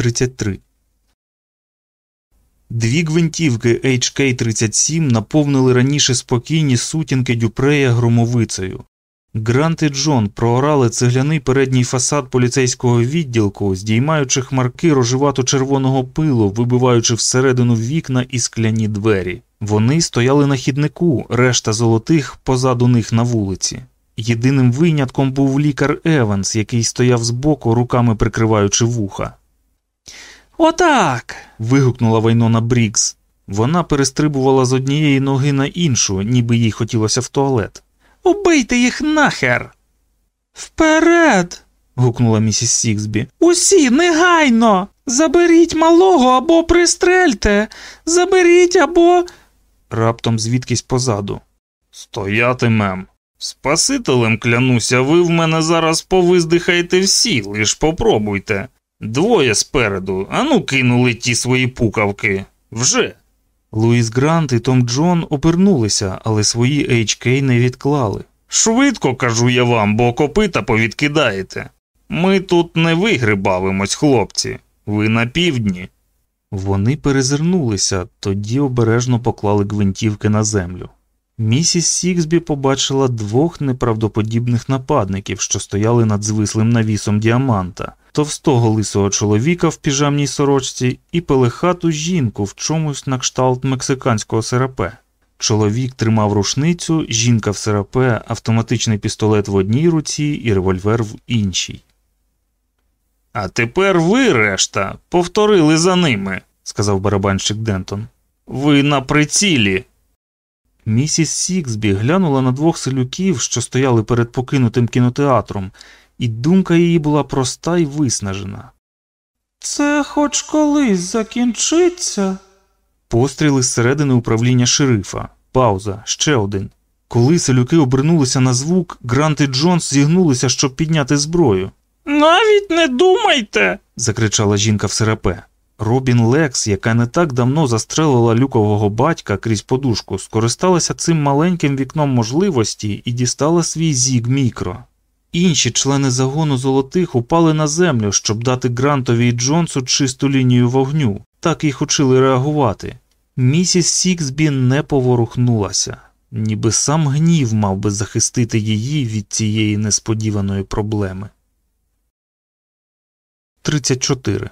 33 Дві гвинтівки HK-37 наповнили раніше спокійні сутінки Дюпрея громовицею. Грант і Джон проорали цегляний передній фасад поліцейського відділку, здіймаючи хмарки рожевато червоного пилу, вибиваючи всередину вікна і скляні двері. Вони стояли на хіднику, решта золотих позаду них на вулиці. Єдиним винятком був лікар Еванс, який стояв збоку, руками прикриваючи вуха. Отак. вигукнула Вайнона Брікс. Вона перестрибувала з однієї ноги на іншу, ніби їй хотілося в туалет. Убийте їх нахер. Вперед. гукнула місіс Сіксбі. Усі негайно. Заберіть малого або пристрельте. Заберіть або. Раптом звідкись позаду. Стояти, мем. Спасителем клянуся, ви в мене зараз повиздихаєте всі, лиш попробуйте. Двоє спереду, ану кинули ті свої пукавки. Вже. Луїс Грант і Том Джон обернулися, але свої HK не відклали. Швидко кажу я вам, бо копита повідкидаєте. Ми тут не вигрибавимось, хлопці, ви на півдні. Вони перезирнулися, тоді обережно поклали гвинтівки на землю. Місіс Сіксбі побачила двох неправдоподібних нападників, що стояли над звислим навісом діаманта, товстого лисого чоловіка в піжамній сорочці і пелехату жінку в чомусь на кшталт мексиканського серапе. Чоловік тримав рушницю, жінка в серапе, автоматичний пістолет в одній руці і револьвер в іншій. А тепер ви, решта, повторили за ними, сказав барабанщик Дентон. Ви на прицілі. Місіс Сіксбі глянула на двох селюків, що стояли перед покинутим кінотеатром, і думка її була проста і виснажена. Це хоч колись закінчиться. Постріли зсередини управління шерифа. Пауза, ще один. Коли селюки обернулися на звук, Грант і Джонс зігнулися, щоб підняти зброю. Навіть не думайте. закричала жінка в серапе. Робін Лекс, яка не так давно застрелила люкового батька крізь подушку, скористалася цим маленьким вікном можливості і дістала свій зіг мікро. Інші члени загону золотих упали на землю, щоб дати Грантові і Джонсу чисту лінію вогню, так їх учили реагувати. Місіс Сіксбі не поворухнулася, ніби сам гнів мав би захистити її від цієї несподіваної проблеми. 34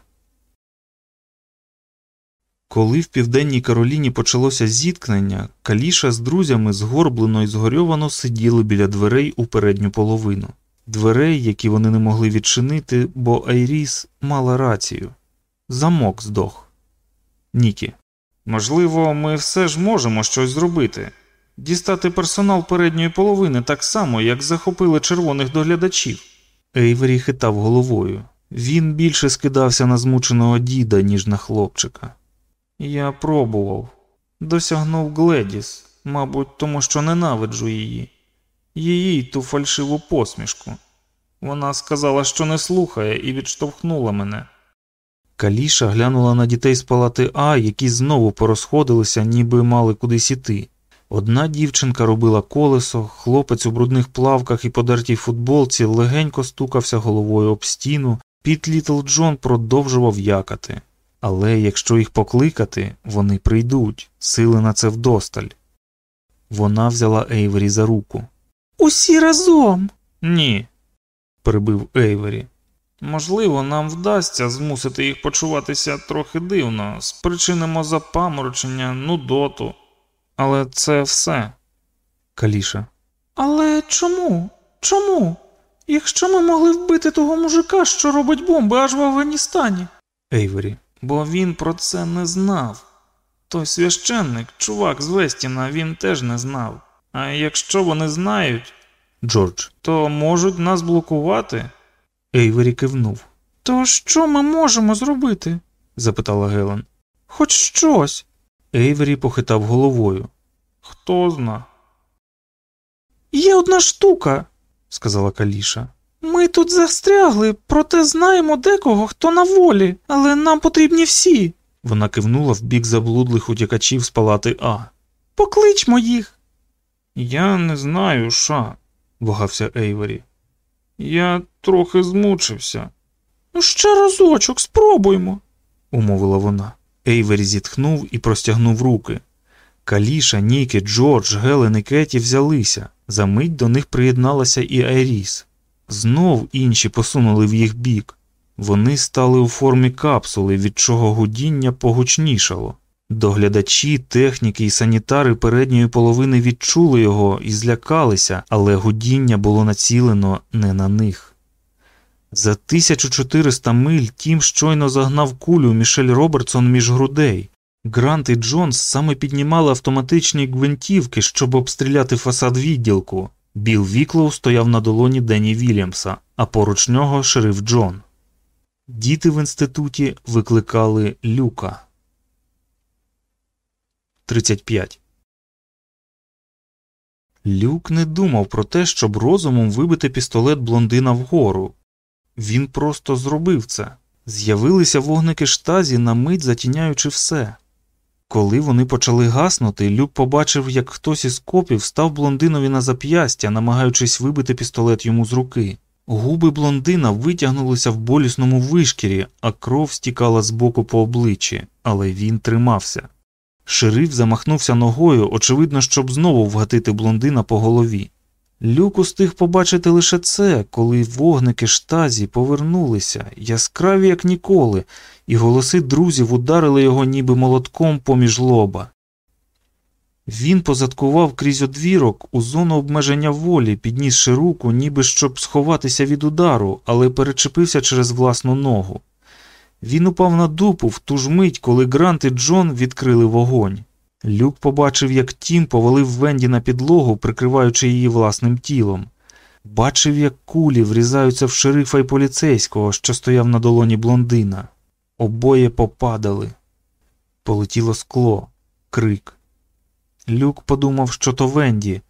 коли в південній Кароліні почалося зіткнення, Каліша з друзями згорблено і згорьовано сиділи біля дверей у передню половину, дверей, які вони не могли відчинити, бо Айріс мала рацію. Замок здох. Нікі. Можливо, ми все ж можемо щось зробити. Дістати персонал передньої половини так само, як захопили червоних доглядачів. Ейвері хитав головою. Він більше скидався на змученого діда, ніж на хлопчика. Я пробував, досягнув Гледіс, мабуть, тому що ненавиджу її, її ту фальшиву посмішку. Вона сказала, що не слухає, і відштовхнула мене. Каліша глянула на дітей з палати А, які знову порозходилися, ніби мали кудись іти. Одна дівчинка робила колесо, хлопець у брудних плавках і подертій футболці легенько стукався головою об стіну, Піт Літл Джон продовжував якати. Але якщо їх покликати, вони прийдуть, сили на це вдосталь. Вона взяла Ейвері за руку. Усі разом. Ні, перебив Ейвері. Можливо, нам вдасться змусити їх почуватися трохи дивно, спричинимо запаморочення, нудоту. Але це все. Каліша. Але чому? Чому? Якщо ми могли вбити того мужика, що робить бомби аж в Афганістані? Ейвері бо він про це не знав. Той священник, чувак з Вестіна, він теж не знав. А якщо вони знають, Джордж, то можуть нас блокувати. Ейвері кивнув. То що ми можемо зробити? запитала Гелен. Хоч щось. Ейвері похитав головою. Хто зна? Є одна штука, сказала Каліша. Ми тут застрягли, проте знаємо декого, хто на волі, але нам потрібні всі. Вона кивнула в бік заблудлих утікачів з палати А. Покличмо їх. Я не знаю, ша, вагався Ейвері. Я трохи змучився. Ну, ще разочок, спробуймо, умовила вона. Ейвері зітхнув і простягнув руки. Каліша, Нікі, Джордж, Гелен і Кеті взялися. За мить до них приєдналася і Айріс. Знов інші посунули в їх бік. Вони стали у формі капсули, від чого гудіння погучнішало. Доглядачі, техніки і санітари передньої половини відчули його і злякалися, але гудіння було націлено не на них. За 1400 миль Тім щойно загнав кулю Мішель Робертсон між грудей. Грант і Джонс саме піднімали автоматичні гвинтівки, щоб обстріляти фасад відділку. Біл Віклоу стояв на долоні Дені Вільямса, а поруч нього шериф Джон. Діти в інституті викликали люка. 35. Люк не думав про те, щоб розумом вибити пістолет блондина вгору. Він просто зробив це. З'явилися вогники штазі, на мить затіняючи все. Коли вони почали гаснути, Люк побачив, як хтось із копів став блондинові на зап'ястя, намагаючись вибити пістолет йому з руки. Губи блондина витягнулися в болісному вишкірі, а кров стікала з боку по обличчі, але він тримався. Шериф замахнувся ногою, очевидно, щоб знову вгатити блондина по голові. Люк устиг побачити лише це, коли вогники штазі повернулися, яскраві, як ніколи, і голоси друзів ударили його ніби молотком поміж лоба. Він позадкував крізь одвірок у зону обмеження волі, піднісши руку, ніби щоб сховатися від удару, але перечепився через власну ногу. Він упав на дупу в ту ж мить, коли Грант і Джон відкрили вогонь. Люк побачив, як Тім повалив Венді на підлогу, прикриваючи її власним тілом. Бачив, як кулі врізаються в шерифа й поліцейського, що стояв на долоні блондина. Обоє попадали. Полетіло скло, крик. Люк подумав, що то Венді.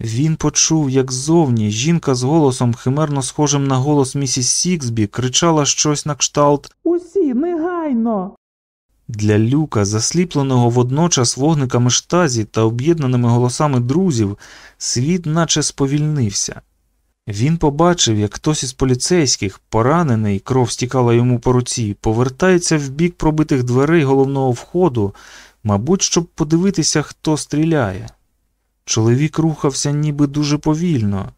Він почув, як ззовні жінка з голосом, химерно схожим на голос місіс Сіксбі, кричала щось на кшталт Усі негайно. Для люка, засліпленого водночас вогниками штазі та об'єднаними голосами друзів, світ наче сповільнився. Він побачив, як хтось із поліцейських, поранений, кров стікала йому по руці, повертається в бік пробитих дверей головного входу, мабуть, щоб подивитися, хто стріляє. Чоловік рухався ніби дуже повільно.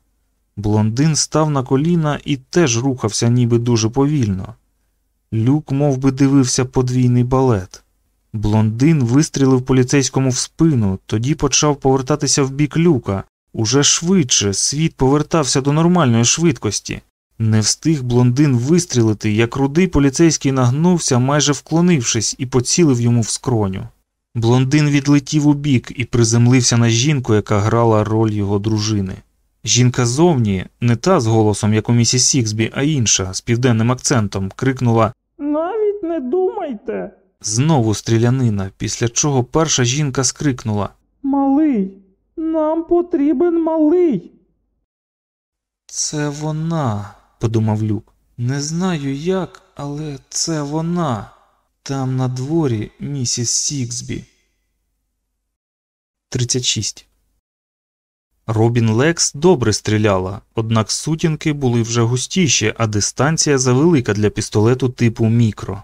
Блондин став на коліна і теж рухався ніби дуже повільно. Люк мов би, дивився подвійний балет. Блондин вистрілив поліцейському в спину, тоді почав повертатися в бік люка. Уже швидше світ повертався до нормальної швидкості. Не встиг блондин вистрілити, як рудий поліцейський нагнувся, майже вклонившись, і поцілив йому в скроню. Блондин відлетів у бік і приземлився на жінку, яка грала роль його дружини. Жінка зовні, не та з голосом, як у місіс Сіксбі, а інша, з південним акцентом, крикнула Навіть не думайте. знову стрілянина, після чого перша жінка скрикнула Малий, нам потрібен малий. Це вона, подумав Люк. Не знаю як, але це вона. Там на дворі місіс Сіксбі. 36. Робін Лекс добре стріляла, однак сутінки були вже густіші, а дистанція завелика для пістолету типу мікро.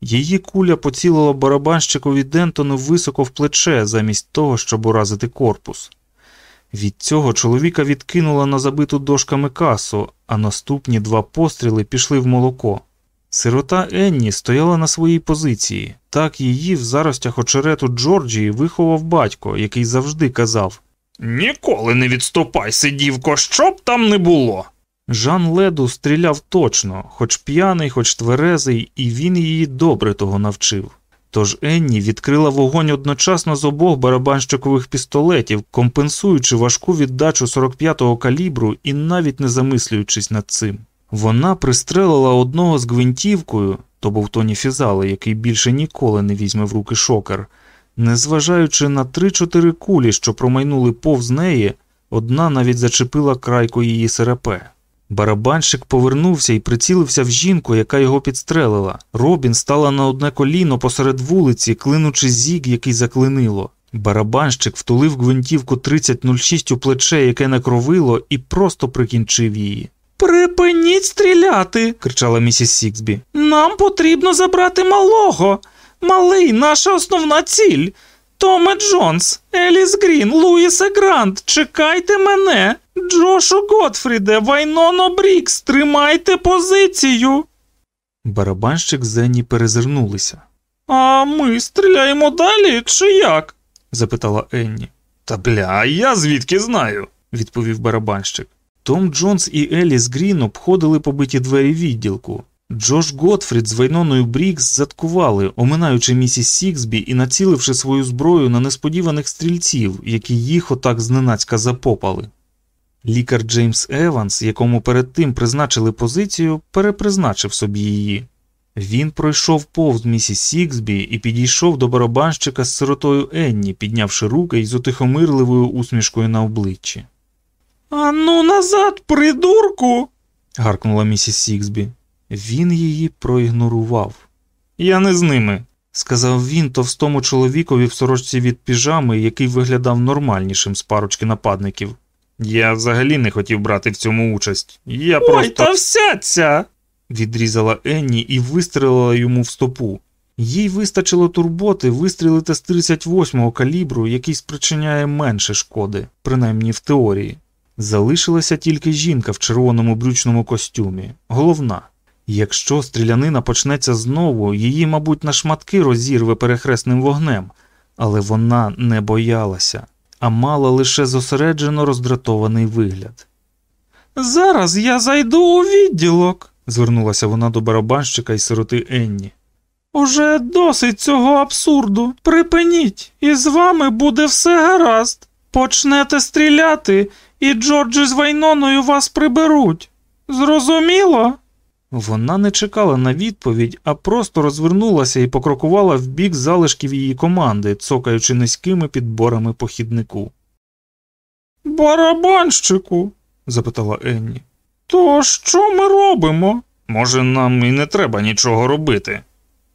Її куля поцілила барабанщикові Дентону високо в плече, замість того, щоб уразити корпус. Від цього чоловіка відкинула на забиту дошками касу, а наступні два постріли пішли в молоко. Сирота Енні стояла на своїй позиції, так її в заростях очерету Джорджії виховав батько, який завжди казав Ніколи не відступай, сидівко, що б там не було. Жан Леду стріляв точно, хоч п'яний, хоч тверезий, і він її добре того навчив. Тож Енні відкрила вогонь одночасно з обох барабанщикових пістолетів, компенсуючи важку віддачу 45-го калібру і навіть не замислюючись над цим. Вона пристрелила одного з гвинтівкою, то був Тоні Фізали, який більше ніколи не візьме в руки шокер. Незважаючи на три-чотири кулі, що промайнули повз неї, одна навіть зачепила крайку її серепе. Барабанщик повернувся і прицілився в жінку, яка його підстрелила. Робін стала на одне коліно посеред вулиці, клинучи зіг, який заклинило. Барабанщик втулив гвинтівку 3006 у плече, яке накровило, і просто прикінчив її. Припиніть стріляти, кричала місіс Сіксбі. Нам потрібно забрати малого. Малий наша основна ціль. Томе Джонс, Еліс Грін, Луїсе Грант, чекайте мене. Джошу Готфріде, Вайноно Брікс, тримайте позицію. Барабанщик з Енні перезирнулися. А ми стріляємо далі, чи як? запитала Енні. Та бля, а я звідки знаю? відповів барабанщик. Том Джонс і Еліс Грін обходили побиті двері відділку. Джош Готфрід з Вайноною Брікс заткували, оминаючи місіс Сіксбі і націливши свою зброю на несподіваних стрільців, які їх отак зненацька запопали. Лікар Джеймс Еванс, якому перед тим призначили позицію, перепризначив собі її. Він пройшов повз місіс Сіксбі і підійшов до барабанщика з сиротою Енні, піднявши руки із утихомирливою усмішкою на обличчі. Ану назад, придурку. гаркнула місіс Сіксбі. Він її проігнорував. Я не з ними, сказав він товстому чоловікові в сорочці від піжами, який виглядав нормальнішим з парочки нападників. Я взагалі не хотів брати в цьому участь. Я Ой, просто. та вся ця. відрізала Енні і вистрелила йому в стопу. Їй вистачило турботи вистрілити з 38-го калібру, який спричиняє менше шкоди, принаймні в теорії. Залишилася тільки жінка в червоному брючному костюмі, головна. Якщо стрілянина почнеться знову, її, мабуть, на шматки розірве перехресним вогнем, але вона не боялася, а мала лише зосереджено роздратований вигляд. Зараз я зайду у відділок, звернулася вона до барабанщика і сироти Енні. Уже досить цього абсурду. Припиніть, і з вами буде все гаразд. Почнете стріляти, і Джорджі з Вайноною вас приберуть. Зрозуміло? Вона не чекала на відповідь, а просто розвернулася і покрокувала в бік залишків її команди, цокаючи низькими підборами по хіднику. Барабанщику? запитала Енні. То що ми робимо? Може, нам і не треба нічого робити,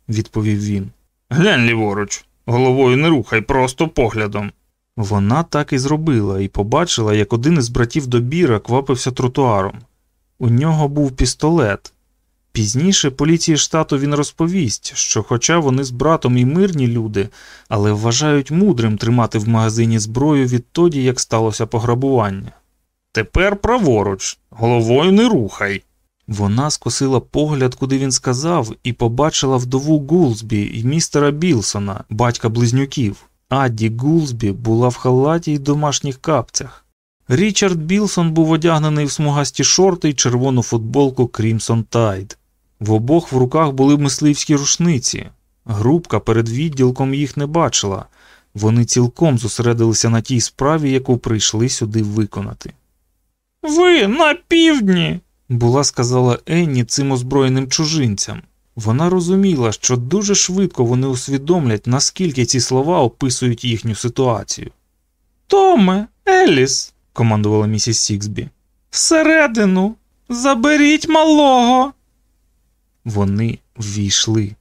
відповів він. Глянь ліворуч, головою не рухай, просто поглядом. Вона так і зробила і побачила, як один із братів Добіра квапився тротуаром. У нього був пістолет. Пізніше поліції штату він розповість, що, хоча вони з братом і мирні люди, але вважають мудрим тримати в магазині зброю відтоді, як сталося пограбування. Тепер праворуч, головою не рухай. Вона скосила погляд, куди він сказав, і побачила вдову Гулсбі і містера Білсона, батька близнюків. Адді Гулсбі була в халаті й домашніх капцях. Річард Білсон був одягнений в смугасті шорти й червону футболку Крімсон Тайд. В обох в руках були мисливські рушниці. Групка перед відділком їх не бачила. Вони цілком зосередилися на тій справі, яку прийшли сюди виконати. Ви на півдні, була сказала Енні цим озброєним чужинцям. Вона розуміла, що дуже швидко вони усвідомлять, наскільки ці слова описують їхню ситуацію. Томе, Еліс, командувала місіс Сіксбі. Всередину. Заберіть малого. Вони ввійшли.